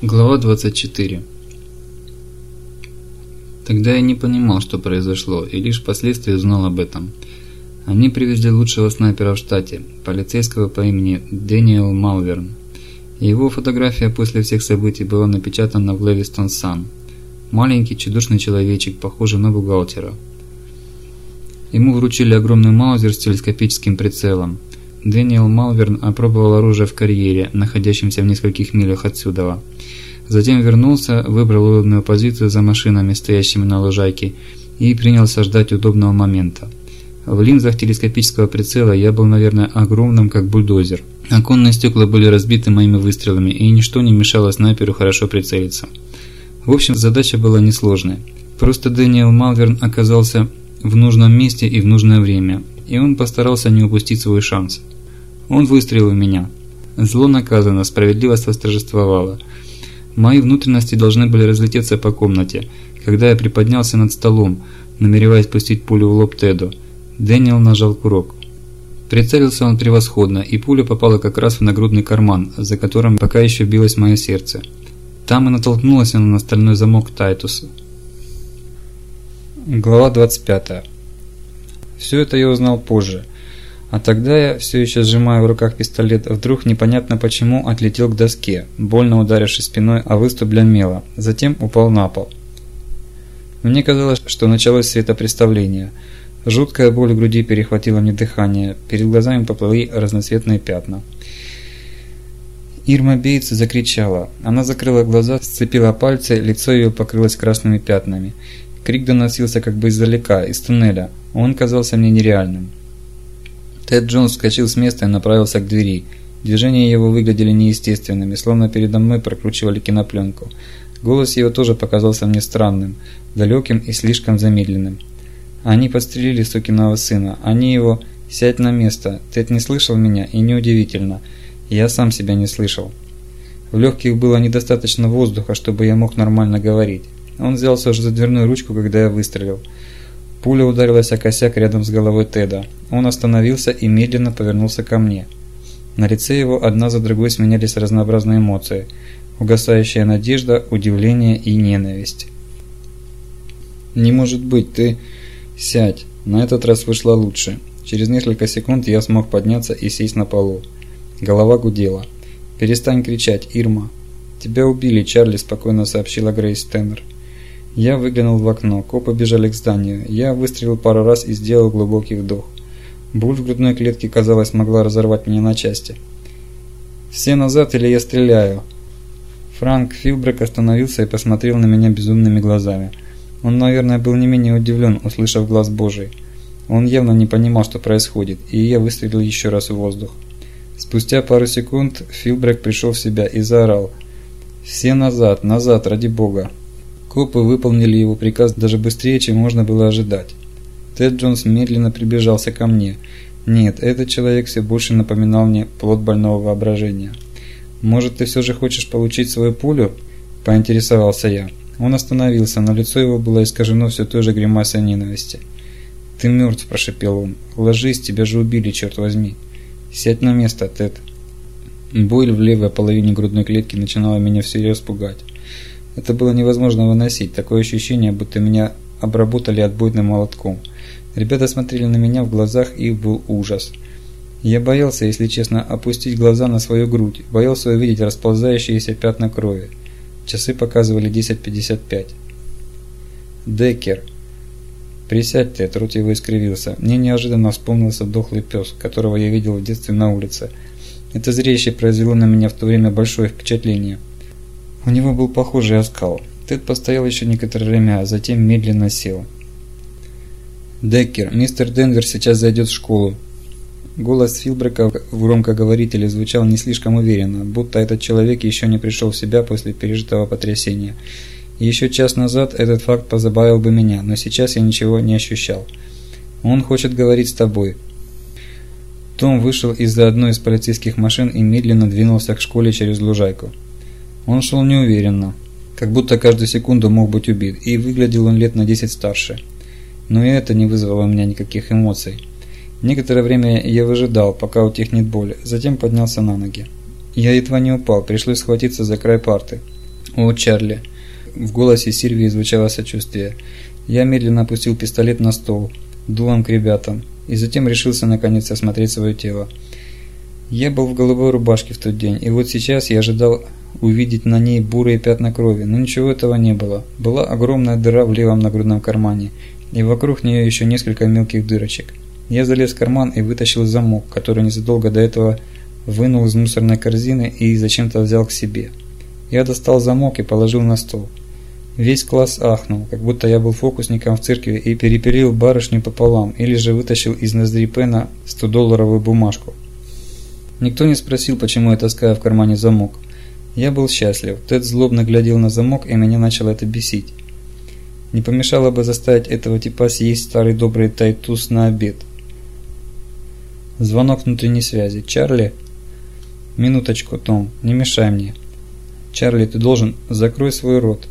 Глава 24 Тогда я не понимал, что произошло, и лишь впоследствии узнал об этом. Они привезли лучшего снайпера в штате, полицейского по имени Дэниел Малверн. Его фотография после всех событий была напечатана в Левистон Сан. Маленький чудушный человечек, похожий на бухгалтера. Ему вручили огромный маузер с телескопическим прицелом. Дэниел Малверн опробовал оружие в карьере, находящемся в нескольких милях отсюда. Затем вернулся, выбрал удобную позицию за машинами, стоящими на лужайке, и принялся ждать удобного момента. В линзах телескопического прицела я был, наверное, огромным, как бульдозер. Оконные стекла были разбиты моими выстрелами, и ничто не мешало снайперу хорошо прицелиться. В общем, задача была несложная. Просто Дэниел Малверн оказался в нужном месте и в нужное время, и он постарался не упустить свой шанс. Он выстрелил в меня. Зло наказано, справедливость восторжествовала. Мои внутренности должны были разлететься по комнате, когда я приподнялся над столом, намереваясь пустить пулю в лоб Теду. Дэниел нажал курок. Прицелился он превосходно, и пуля попала как раз в нагрудный карман, за которым пока еще билось мое сердце. Там и натолкнулась она на стальной замок Тайтуса. Глава 25. Все это я узнал позже. А тогда я, все еще сжимая в руках пистолет, вдруг непонятно почему отлетел к доске, больно ударившись спиной о выступ для мела, затем упал на пол. Мне казалось, что началось светопреставление – Жуткая боль в груди перехватила мне дыхание, перед глазами поплыли разноцветные пятна. Ирма Бейтс закричала. Она закрыла глаза, сцепила пальцы, лицо ее покрылось красными пятнами. Крик доносился как бы издалека, из туннеля. Он казался мне нереальным. Тед Джонс вскочил с места и направился к двери. Движения его выглядели неестественными, словно передо мной прокручивали кинопленку. Голос его тоже показался мне странным, далеким и слишком замедленным. Они подстрелили сукиного сына. Они его... Сядь на место. Тед не слышал меня, и неудивительно. Я сам себя не слышал. В легких было недостаточно воздуха, чтобы я мог нормально говорить. Он взялся уже за дверную ручку, когда я выстрелил. Пуля ударилась о косяк рядом с головой Теда. Он остановился и медленно повернулся ко мне. На лице его одна за другой сменялись разнообразные эмоции. Угасающая надежда, удивление и ненависть. «Не может быть, ты...» «Сядь!» На этот раз вышло лучше. Через несколько секунд я смог подняться и сесть на полу. Голова гудела. «Перестань кричать, Ирма!» «Тебя убили, Чарли», – спокойно сообщила Грейс Теннер. Я выглянул в окно. Копы бежали к зданию. Я выстрелил пару раз и сделал глубокий вдох. Буль в грудной клетке, казалось, могла разорвать меня на части. «Все назад или я стреляю?» Франк Филбрек остановился и посмотрел на меня безумными глазами – он, наверное, был не менее удивлен, услышав глаз Божий. Он явно не понимал, что происходит, и я выстрелил еще раз в воздух. Спустя пару секунд Филбрек пришел в себя и заорал «Все назад, назад, ради бога!». Копы выполнили его приказ даже быстрее, чем можно было ожидать. Тед Джонс медленно приближался ко мне. Нет, этот человек все больше напоминал мне плод больного воображения. «Может, ты все же хочешь получить свою пулю?» – поинтересовался я. Он остановился, но лицо его было искажено все той же гримасой ненависти. «Ты мертв», – прошепел он. «Ложись, тебя же убили, черт возьми». «Сядь на место, Тед». Боль в левой половине грудной клетки начинала меня всерьез пугать. Это было невозможно выносить, такое ощущение, будто меня обработали отбойным молотком. Ребята смотрели на меня, в глазах их был ужас. Я боялся, если честно, опустить глаза на свою грудь, боялся увидеть расползающиеся пятна крови. Часы показывали 10.55. Деккер. Присядь ты, рот его искривился. Мне неожиданно вспомнился дохлый пес, которого я видел в детстве на улице. Это зрелище произвело на меня в то время большое впечатление. У него был похожий оскал. Тед постоял еще некоторое время, а затем медленно сел. «Деккер, мистер Денвер сейчас зайдет в школу. Голос Филбрека в громкоговорителе звучал не слишком уверенно, будто этот человек еще не пришел в себя после пережитого потрясения. еще час назад этот факт позабавил бы меня, но сейчас я ничего не ощущал. Он хочет говорить с тобой. Том вышел из-за одной из полицейских машин и медленно двинулся к школе через лужайку. Он шел неуверенно, как будто каждую секунду мог быть убит, и выглядел он лет на 10 старше. Но и это не вызвало у меня никаких эмоций. Некоторое время я выжидал, пока утихнет боль, затем поднялся на ноги. Я едва не упал, пришлось схватиться за край парты. «О, Чарли!» В голосе Сильвии звучало сочувствие. Я медленно опустил пистолет на стол, дулом к ребятам, и затем решился наконец осмотреть свое тело. Я был в голубой рубашке в тот день, и вот сейчас я ожидал увидеть на ней бурые пятна крови, но ничего этого не было. Была огромная дыра в левом нагрудном кармане, и вокруг нее еще несколько мелких дырочек. Я залез в карман и вытащил замок, который незадолго до этого вынул из мусорной корзины и зачем-то взял к себе. Я достал замок и положил на стол. Весь класс ахнул, как будто я был фокусником в церкви и перепилил барышню пополам, или же вытащил из ноздри Пена 100-долларовую бумажку. Никто не спросил, почему я таскаю в кармане замок. Я был счастлив. Тед злобно глядел на замок, и меня начало это бесить. Не помешало бы заставить этого типа съесть старый добрый Titus на обед. Звонок внутренней связи. «Чарли?» «Минуточку, Том, не мешай мне». «Чарли, ты должен... Закрой свой рот».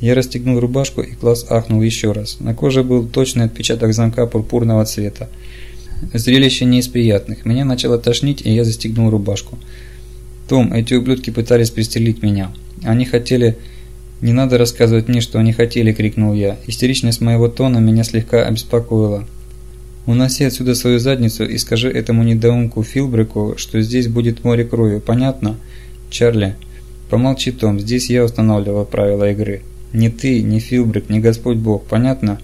Я расстегнул рубашку, и класс ахнул еще раз. На коже был точный отпечаток замка пурпурного цвета. Зрелище не из приятных. Меня начало тошнить, и я застегнул рубашку. «Том, эти ублюдки пытались пристрелить меня. Они хотели...» «Не надо рассказывать мне, что они хотели!» – крикнул я. Истеричность моего тона меня слегка обеспокоила. «Уноси отсюда свою задницу и скажи этому недоумку Филбреку, что здесь будет море крови, понятно?» «Чарли, помолчи, Том, здесь я устанавливал правила игры. Не ты, не Филбрек, не Господь Бог, понятно?»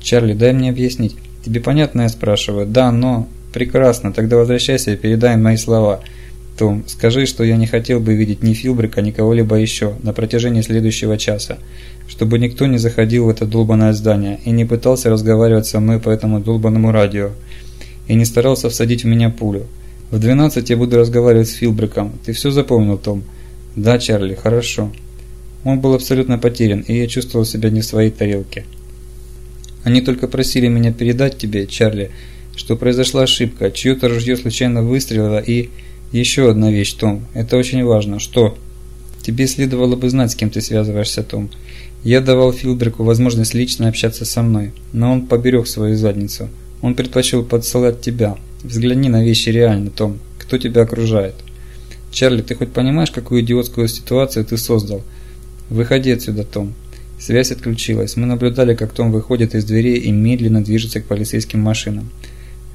«Чарли, дай мне объяснить. Тебе понятно, я спрашиваю?» «Да, но...» «Прекрасно, тогда возвращайся и передай мои слова. Том, скажи, что я не хотел бы видеть ни Филбрика, ни кого-либо еще на протяжении следующего часа, чтобы никто не заходил в это долбанное здание и не пытался разговаривать со мной по этому долбанному радио, и не старался всадить в меня пулю. В 12 я буду разговаривать с Филбриком. Ты все запомнил, Том? Да, Чарли, хорошо. Он был абсолютно потерян, и я чувствовал себя не в своей тарелке. Они только просили меня передать тебе, Чарли, что произошла ошибка, чье-то ружье случайно выстрелило и... Еще одна вещь, Том. Это очень важно. Что? Тебе следовало бы знать, с кем ты связываешься, Том. Я давал Филберку возможность лично общаться со мной, но он поберег свою задницу. Он предпочел подсылать тебя. Взгляни на вещи реально, Том. Кто тебя окружает? Чарли, ты хоть понимаешь, какую идиотскую ситуацию ты создал? Выходи отсюда, Том. Связь отключилась. Мы наблюдали, как Том выходит из дверей и медленно движется к полицейским машинам.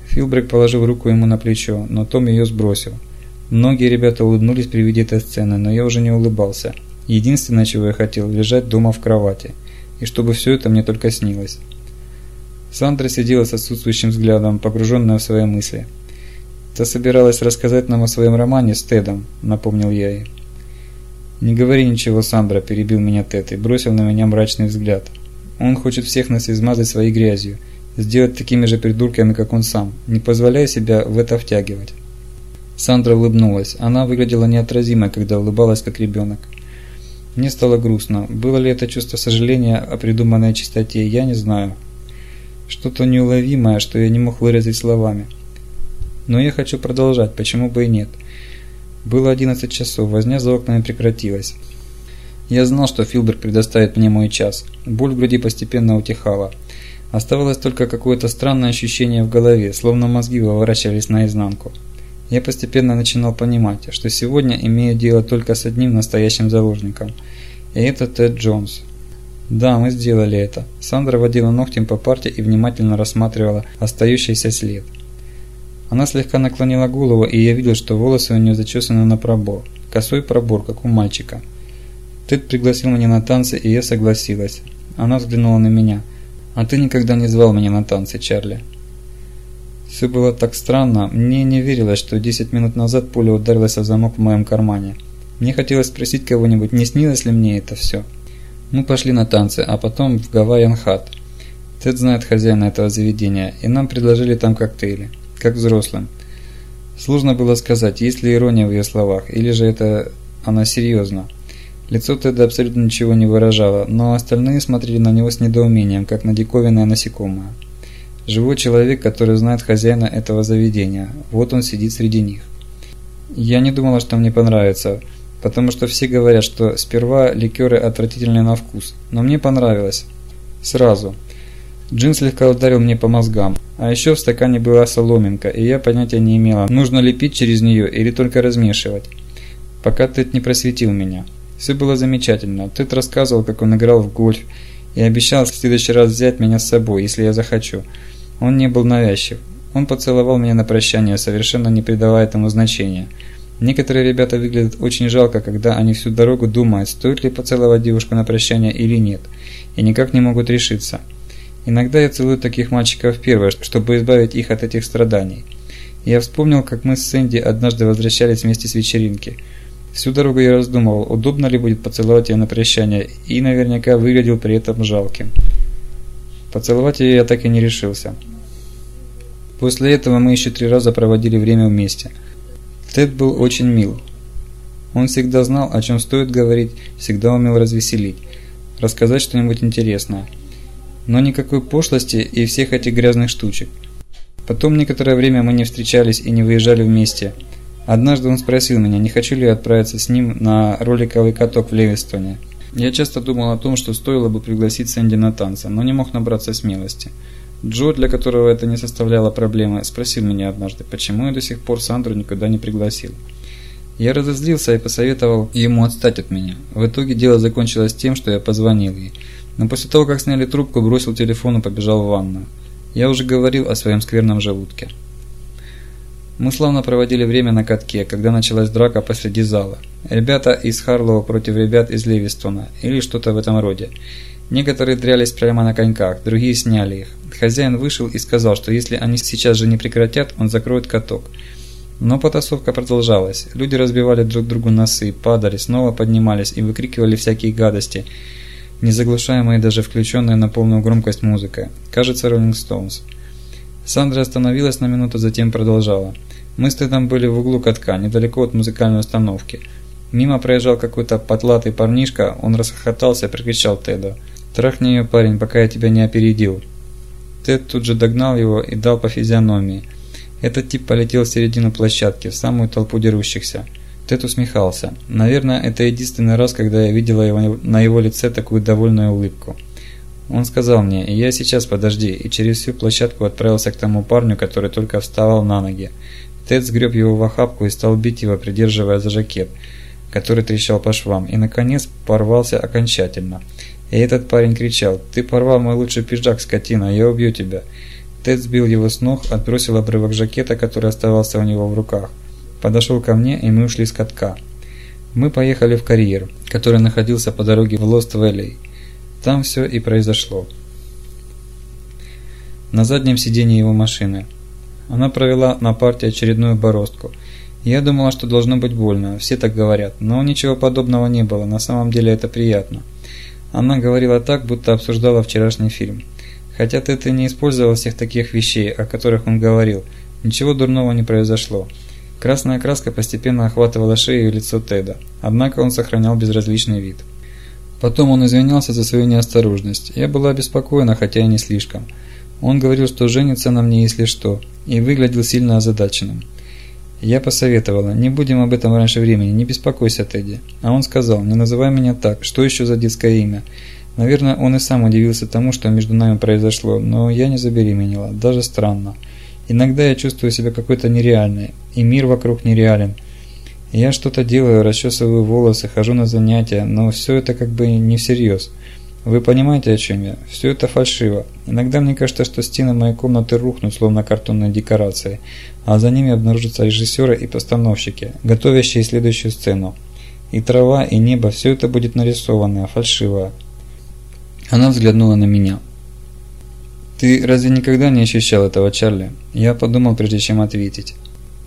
Филбрек положил руку ему на плечо, но Том ее сбросил. Многие ребята улыбнулись при виде этой сцены, но я уже не улыбался. Единственное, чего я хотел, лежать дома в кровати. И чтобы все это мне только снилось. Сандра сидела с отсутствующим взглядом, погруженная в свои мысли. «Ты собиралась рассказать нам о своем романе с Тедом», — напомнил я ей. «Не говори ничего, Сандра», — перебил меня Тед и бросил на меня мрачный взгляд. «Он хочет всех нас измазать своей грязью, сделать такими же придурками, как он сам. Не позволяй себя в это втягивать». Сандра улыбнулась. Она выглядела неотразимо, когда улыбалась как ребенок. Мне стало грустно. Было ли это чувство сожаления о придуманной чистоте, я не знаю. Что-то неуловимое, что я не мог выразить словами. Но я хочу продолжать, почему бы и нет. Было 11 часов, возня за окнами прекратилась. Я знал, что Филберг предоставит мне мой час. Боль в груди постепенно утихала. Оставалось только какое-то странное ощущение в голове, словно мозги выворачивались наизнанку я постепенно начинал понимать, что сегодня имею дело только с одним настоящим заложником. И это Тед Джонс. Да, мы сделали это. Сандра водила ногтем по парте и внимательно рассматривала остающийся след. Она слегка наклонила голову, и я видел, что волосы у нее зачесаны на пробор. Косой пробор, как у мальчика. Тед пригласил меня на танцы, и я согласилась. Она взглянула на меня. «А ты никогда не звал меня на танцы, Чарли?» Все было так странно, мне не верилось, что 10 минут назад пуля ударилась о замок в моем кармане. Мне хотелось спросить кого-нибудь, не снилось ли мне это все. Мы пошли на танцы, а потом в Гавайян Хат. Тед знает хозяина этого заведения, и нам предложили там коктейли, как взрослым. Сложно было сказать, есть ли ирония в ее словах, или же это она серьезно. Лицо Теда абсолютно ничего не выражало, но остальные смотрели на него с недоумением, как на диковинное насекомое. Живой человек, который знает хозяина этого заведения. Вот он сидит среди них. Я не думала, что мне понравится, потому что все говорят, что сперва ликеры отвратительны на вкус, но мне понравилось. Сразу. Джин слегка ударил мне по мозгам. А еще в стакане была соломинка, и я понятия не имела, нужно ли пить через нее или только размешивать. Пока Тед не просветил меня. Все было замечательно. Тед рассказывал, как он играл в гольф, и обещал в следующий раз взять меня с собой, если я захочу. Он не был навязчив. Он поцеловал меня на прощание, совершенно не придавая этому значения. Некоторые ребята выглядят очень жалко, когда они всю дорогу думают, стоит ли поцеловать девушку на прощание или нет, и никак не могут решиться. Иногда я целую таких мальчиков первое, чтобы избавить их от этих страданий. Я вспомнил, как мы с Сэнди однажды возвращались вместе с вечеринки. Всю дорогу я раздумывал, удобно ли будет поцеловать ее на прощание, и наверняка выглядел при этом жалким. Поцеловать ее я так и не решился. После этого мы еще три раза проводили время вместе. Тед был очень мил. Он всегда знал, о чем стоит говорить, всегда умел развеселить, рассказать что-нибудь интересное. Но никакой пошлости и всех этих грязных штучек. Потом некоторое время мы не встречались и не выезжали вместе. Однажды он спросил меня, не хочу ли я отправиться с ним на роликовый каток в Левистоне. Я часто думал о том, что стоило бы пригласить Сэнди на танцы, но не мог набраться смелости. Джо, для которого это не составляло проблемы, спросил меня однажды, почему я до сих пор Сандру никуда не пригласил. Я разозлился и посоветовал ему отстать от меня. В итоге дело закончилось тем, что я позвонил ей. Но после того, как сняли трубку, бросил телефон и побежал в ванную. Я уже говорил о своем скверном желудке. Мы славно проводили время на катке, когда началась драка посреди зала. Ребята из Харлоу против ребят из Левистона, или что-то в этом роде. Некоторые дрялись прямо на коньках, другие сняли их. Хозяин вышел и сказал, что если они сейчас же не прекратят, он закроет каток. Но потасовка продолжалась. Люди разбивали друг другу носы, падали, снова поднимались и выкрикивали всякие гадости – не заглушаемые даже включенная на полную громкость музыка. Кажется, Rolling Stones. Сандра остановилась на минуту, затем продолжала. Мы с Тедом были в углу катка, недалеко от музыкальной установки. Мимо проезжал какой-то потлатый парнишка, он расхохотался и прикричал Теду. «Трахни ее, парень, пока я тебя не опередил». Тед тут же догнал его и дал по физиономии. Этот тип полетел в середину площадки, в самую толпу дерущихся. Тед усмехался. Наверное, это единственный раз, когда я видела его, на его лице такую довольную улыбку. Он сказал мне, я сейчас подожди, и через всю площадку отправился к тому парню, который только вставал на ноги. Тед сгреб его в охапку и стал бить его, придерживая за жакет, который трещал по швам, и, наконец, порвался окончательно. И этот парень кричал, «Ты порвал мой лучший пиджак, скотина, я убью тебя!» Тед сбил его с ног, отбросил обрывок жакета, который оставался у него в руках подошел ко мне, и мы ушли с катка. Мы поехали в карьер, который находился по дороге в Лост-Вэлли. Там все и произошло. На заднем сиденье его машины. Она провела на парте очередную бороздку. Я думала, что должно быть больно, все так говорят, но ничего подобного не было, на самом деле это приятно. Она говорила так, будто обсуждала вчерашний фильм. Хотя и не использовал всех таких вещей, о которых он говорил, ничего дурного не произошло. Красная краска постепенно охватывала шею и лицо Теда, однако он сохранял безразличный вид. Потом он извинялся за свою неосторожность. Я была обеспокоена, хотя и не слишком. Он говорил, что женится на мне, если что, и выглядел сильно озадаченным. Я посоветовала, не будем об этом раньше времени, не беспокойся, Тедди. А он сказал, не называй меня так, что еще за детское имя? Наверное, он и сам удивился тому, что между нами произошло, но я не забеременела, даже странно. Иногда я чувствую себя какой-то нереальной, и мир вокруг нереален. Я что-то делаю, расчесываю волосы, хожу на занятия, но все это как бы не всерьез. Вы понимаете, о чем я? Все это фальшиво. Иногда мне кажется, что стены моей комнаты рухнут, словно картонные декорации, а за ними обнаружатся режиссеры и постановщики, готовящие следующую сцену. И трава, и небо, все это будет нарисованное, фальшивое. Она взглянула на меня. «Ты разве никогда не ощущал этого, Чарли?» Я подумал, прежде чем ответить.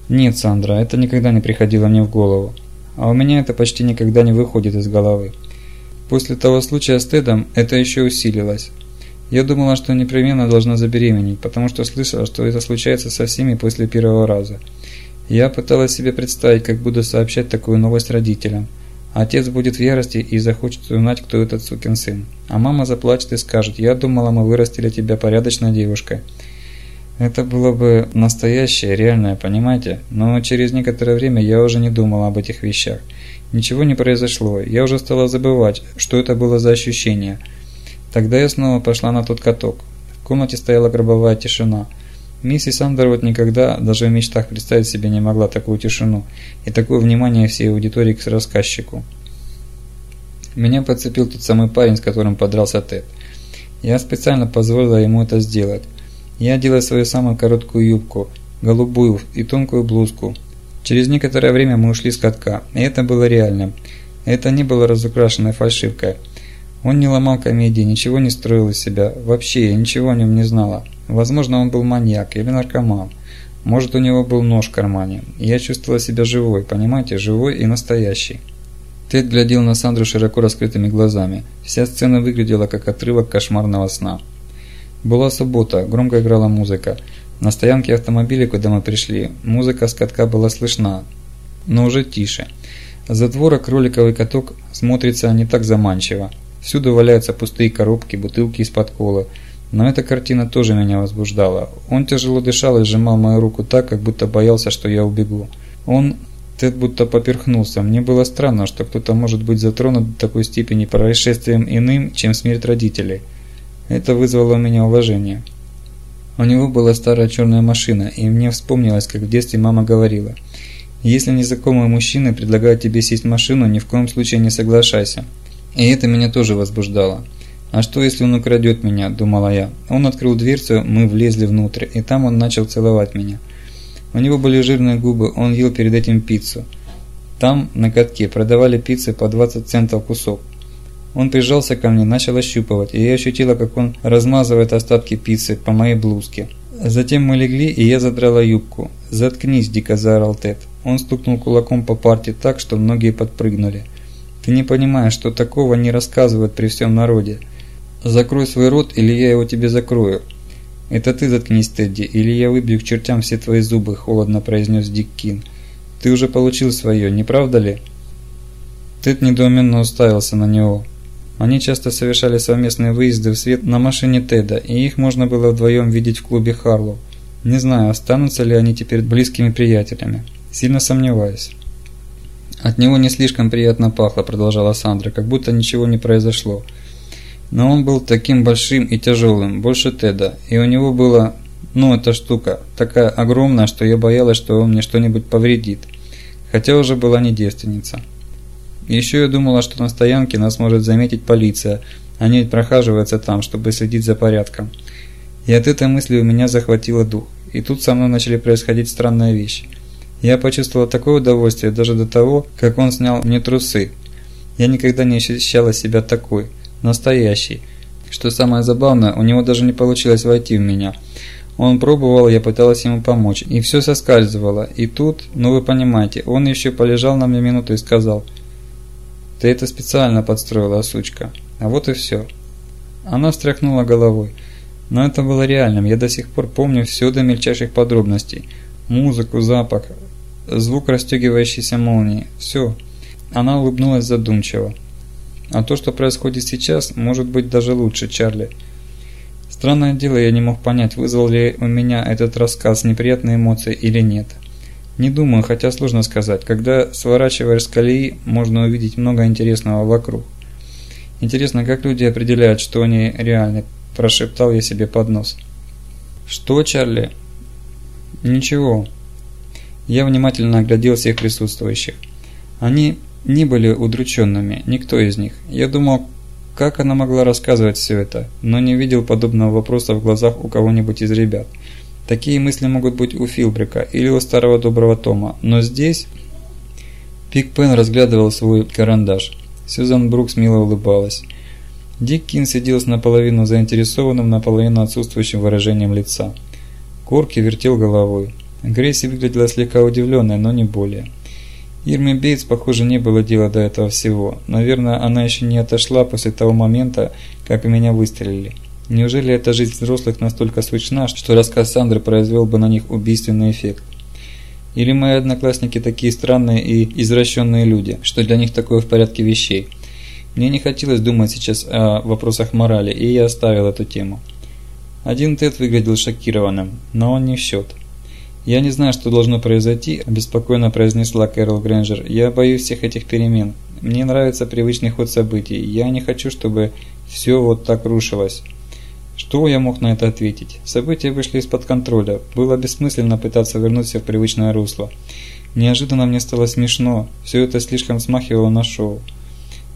«Нет, Сандра, это никогда не приходило мне в голову. А у меня это почти никогда не выходит из головы. После того случая с Тедом это еще усилилось. Я думала, что непременно должна забеременеть, потому что слышала, что это случается со всеми после первого раза. Я пыталась себе представить, как буду сообщать такую новость родителям – Отец будет в ярости и захочет узнать, кто этот сукин сын. А мама заплачет и скажет, я думала, мы вырастили тебя порядочной девушкой. Это было бы настоящее, реальное, понимаете? Но через некоторое время я уже не думала об этих вещах. Ничего не произошло, я уже стала забывать, что это было за ощущение. Тогда я снова пошла на тот каток. В комнате стояла гробовая тишина – Миссис Андервуд никогда даже в мечтах представить себе не могла такую тишину и такое внимание всей аудитории к рассказчику. Меня подцепил тот самый парень, с которым подрался Тед. Я специально позволила ему это сделать. Я одела свою самую короткую юбку, голубую и тонкую блузку. Через некоторое время мы ушли с катка, и это было реальным. Это не было разукрашенной фальшивкой. Он не ломал комедии, ничего не строил из себя. Вообще, я ничего о нем не знала. Возможно, он был маньяк или наркоман. Может, у него был нож в кармане. я чувствовала себя живой, понимаете, живой и настоящий. Тед глядел на Сандру широко раскрытыми глазами. Вся сцена выглядела как отрывок кошмарного сна. Была суббота, громко играла музыка. На стоянке автомобилей, куда мы пришли, музыка с катка была слышна, но уже тише. Затвора кроликовый каток смотрится не так заманчиво. Всюду валяются пустые коробки, бутылки из-под колы. Но эта картина тоже меня возбуждала. Он тяжело дышал и сжимал мою руку так, как будто боялся, что я убегу. Он Тед будто поперхнулся. Мне было странно, что кто-то может быть затронут до такой степени происшествием иным, чем смерть родителей. Это вызвало у меня уважение. У него была старая черная машина, и мне вспомнилось, как в детстве мама говорила. Если незнакомые мужчины предлагают тебе сесть в машину, ни в коем случае не соглашайся. И это меня тоже возбуждало. А что если он украдет меня, думала я. Он открыл дверцу, мы влезли внутрь, и там он начал целовать меня. У него были жирные губы, он ел перед этим пиццу. Там, на катке, продавали пиццы по 20 центов кусок. Он прижался ко мне, начал ощупывать, и я ощутила, как он размазывает остатки пиццы по моей блузке. Затем мы легли, и я задрала юбку. «Заткнись», – дико заорал Тед. Он стукнул кулаком по парте так, что многие подпрыгнули. «Ты не понимаешь, что такого не рассказывают при всем народе. Закрой свой рот, или я его тебе закрою». «Это ты заткнись, Тедди, или я выбью к чертям все твои зубы», – холодно произнес Дик Кин. «Ты уже получил свое, не правда ли?» Тед недоуменно уставился на него. Они часто совершали совместные выезды в свет на машине Теда, и их можно было вдвоем видеть в клубе Харлоу. Не знаю, останутся ли они теперь близкими приятелями. Сильно сомневаюсь. От него не слишком приятно пахло, продолжала Сандра, как будто ничего не произошло. Но он был таким большим и тяжелым, больше Теда, и у него было, ну эта штука, такая огромная, что я боялась, что он мне что-нибудь повредит. Хотя уже была не девственница. Еще я думала, что на стоянке нас может заметить полиция, они ведь прохаживаются там, чтобы следить за порядком. И от этой мысли у меня захватило дух. И тут со мной начали происходить странные вещи. Я почувствовала такое удовольствие даже до того, как он снял мне трусы. Я никогда не ощущала себя такой, настоящей. Что самое забавное, у него даже не получилось войти в меня. Он пробовал, я пыталась ему помочь, и все соскальзывало. И тут, ну вы понимаете, он еще полежал на мне минуту и сказал, «Ты это специально подстроила, сучка». А вот и все. Она встряхнула головой. Но это было реальным, я до сих пор помню все до мельчайших подробностей. Музыку, запах, звук расстегивающейся молнии. Все. Она улыбнулась задумчиво. А то, что происходит сейчас, может быть даже лучше, Чарли. Странное дело, я не мог понять, вызвал ли у меня этот рассказ неприятные эмоции или нет. Не думаю, хотя сложно сказать. Когда сворачиваешь с колеи, можно увидеть много интересного вокруг. Интересно, как люди определяют, что они реальны, прошептал я себе под нос. Что, Чарли? Ничего. Я внимательно оглядел всех присутствующих. Они не были удрученными, никто из них. Я думал, как она могла рассказывать все это, но не видел подобного вопроса в глазах у кого-нибудь из ребят. Такие мысли могут быть у Филбрика или у старого доброго Тома, но здесь... Пик Пен разглядывал свой карандаш. Сьюзан Брукс мило улыбалась. Дик Кин сидел с наполовину заинтересованным, наполовину отсутствующим выражением лица. Корки вертел головой. Грейси выглядела слегка удивленной, но не более. Ирме Бейтс, похоже, не было дела до этого всего. Наверное, она еще не отошла после того момента, как меня выстрелили. Неужели эта жизнь взрослых настолько сущна, что рассказ Сандры произвел бы на них убийственный эффект? Или мои одноклассники такие странные и извращенные люди, что для них такое в порядке вещей? Мне не хотелось думать сейчас о вопросах морали, и я оставил эту тему. Один Тед выглядел шокированным, но он не в счет. «Я не знаю, что должно произойти», – обеспокоенно произнесла Кэрол Грэнджер. «Я боюсь всех этих перемен. Мне нравится привычный ход событий. Я не хочу, чтобы все вот так рушилось». Что я мог на это ответить? События вышли из-под контроля. Было бессмысленно пытаться вернуть все в привычное русло. Неожиданно мне стало смешно. Все это слишком смахивало на шоу.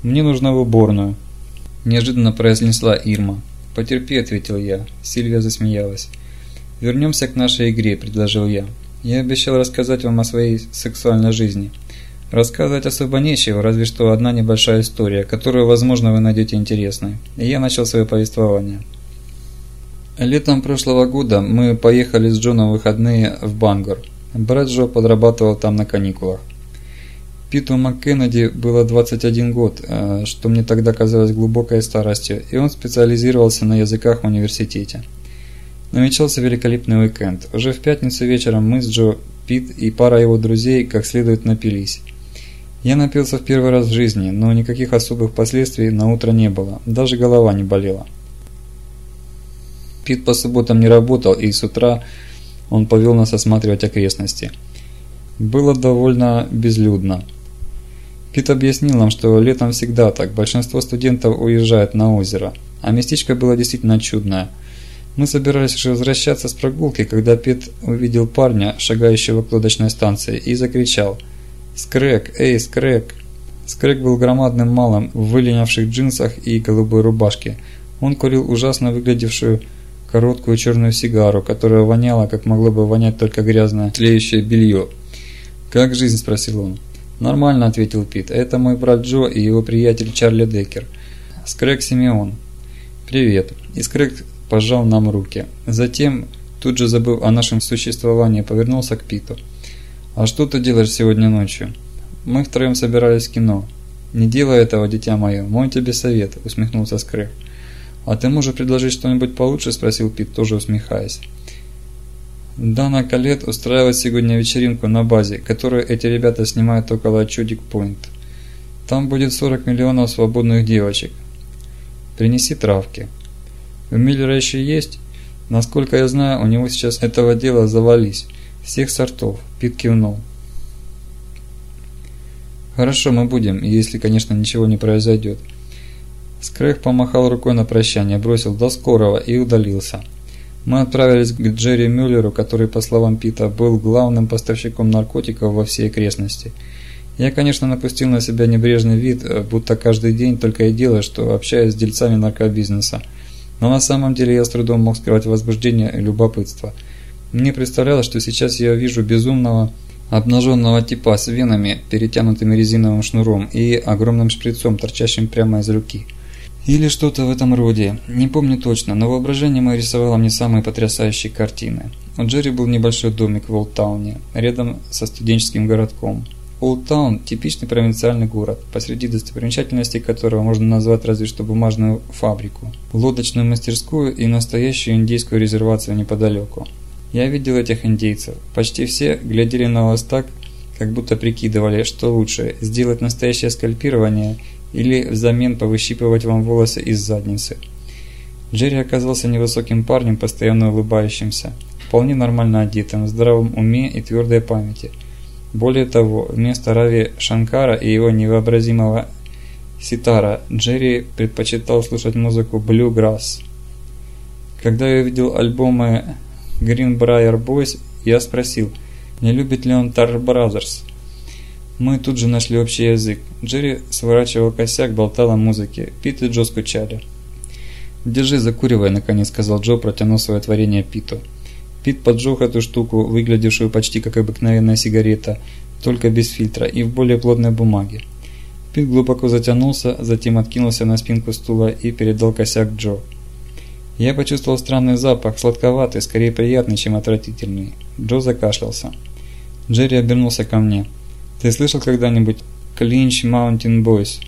«Мне нужно в уборную», – неожиданно произнесла Ирма. «Потерпи», – ответил я. Сильвия засмеялась. «Вернемся к нашей игре», – предложил я. «Я обещал рассказать вам о своей сексуальной жизни». Рассказывать особо нечего, разве что одна небольшая история, которую, возможно, вы найдете интересной. И я начал свое повествование. Летом прошлого года мы поехали с Джоном в выходные в Бангор. Брат Джо подрабатывал там на каникулах. Питу МакКеннеди было 21 год, э, что мне тогда казалось глубокой старостью, и он специализировался на языках в университете. Намечался великолепный уикенд. Уже в пятницу вечером мы с Джо, Пит и пара его друзей как следует напились. Я напился в первый раз в жизни, но никаких особых последствий на утро не было, даже голова не болела. Пит по субботам не работал, и с утра он повел нас осматривать окрестности. Было довольно безлюдно. Пит объяснил нам, что летом всегда так, большинство студентов уезжает на озеро, а местечко было действительно чудное. Мы собирались уже возвращаться с прогулки, когда Пит увидел парня, шагающего к лодочной станции, и закричал – «Скрэк! Эй, Скрэк!» Скрэк был громадным малым в выленивших джинсах и голубой рубашке. Он курил ужасно выглядевшую короткую черную сигару, которая воняла, как могло бы вонять только грязное тлеющее белье. «Как жизнь?» – спросил он. «Нормально», – ответил Пит. «Это мой брат Джо и его приятель Чарли Деккер. Скрэк Симеон». «Привет». И Скрэк пожал нам руки. Затем, тут же забыв о нашем существовании, повернулся к Питу. «А что ты делаешь сегодня ночью?» «Мы втроем собирались в кино». «Не делай этого, дитя мое, мой тебе совет», – усмехнулся Скрэк. «А ты можешь предложить что-нибудь получше?» – спросил Пит, тоже усмехаясь. Дана Калет устраивает сегодня вечеринку на базе, которую эти ребята снимают около Чудик Пойнт. Там будет 40 миллионов свободных девочек. Принеси травки. У Миллера еще есть? Насколько я знаю, у него сейчас этого дела завались. Всех сортов. Пит кивнул. Хорошо, мы будем, если, конечно, ничего не произойдет. Скрэх помахал рукой на прощание, бросил «до скорого» и удалился. Мы отправились к Джерри Мюллеру, который, по словам Пита, был главным поставщиком наркотиков во всей окрестности. Я, конечно, напустил на себя небрежный вид, будто каждый день только и делаю, что общаюсь с дельцами наркобизнеса. Но на самом деле я с трудом мог скрывать возбуждение и любопытство – мне представлялось, что сейчас я вижу безумного обнаженного типа с венами, перетянутыми резиновым шнуром и огромным шприцом, торчащим прямо из руки. Или что-то в этом роде. Не помню точно, но воображение мое рисовало мне самые потрясающие картины. У Джерри был небольшой домик в Олдтауне, рядом со студенческим городком. Олдтаун – типичный провинциальный город, посреди достопримечательностей которого можно назвать разве что бумажную фабрику, лодочную мастерскую и настоящую индейскую резервацию неподалеку. Я видел этих индейцев. Почти все глядели на вас так, как будто прикидывали, что лучше – сделать настоящее скальпирование или взамен повыщипывать вам волосы из задницы. Джерри оказался невысоким парнем, постоянно улыбающимся, вполне нормально одетым, в здравом уме и твердой памяти. Более того, вместо Рави Шанкара и его невообразимого ситара, Джерри предпочитал слушать музыку блюграсс. Когда я увидел альбомы Greenbrier Boys, я спросил, не любит ли он Tar Brothers. Мы тут же нашли общий язык. Джерри сворачивал косяк, болтал о музыке. Пит и Джо скучали. «Держи, закуривай», – наконец сказал Джо, протянув свое творение Питу. Пит поджег эту штуку, выглядевшую почти как обыкновенная сигарета, только без фильтра и в более плотной бумаге. Пит глубоко затянулся, затем откинулся на спинку стула и передал косяк Джо. Я почувствовал странный запах, сладковатый, скорее приятный, чем отвратительный. Джо закашлялся. Джерри обернулся ко мне. «Ты слышал когда-нибудь Клинч Маунтин Бойс?»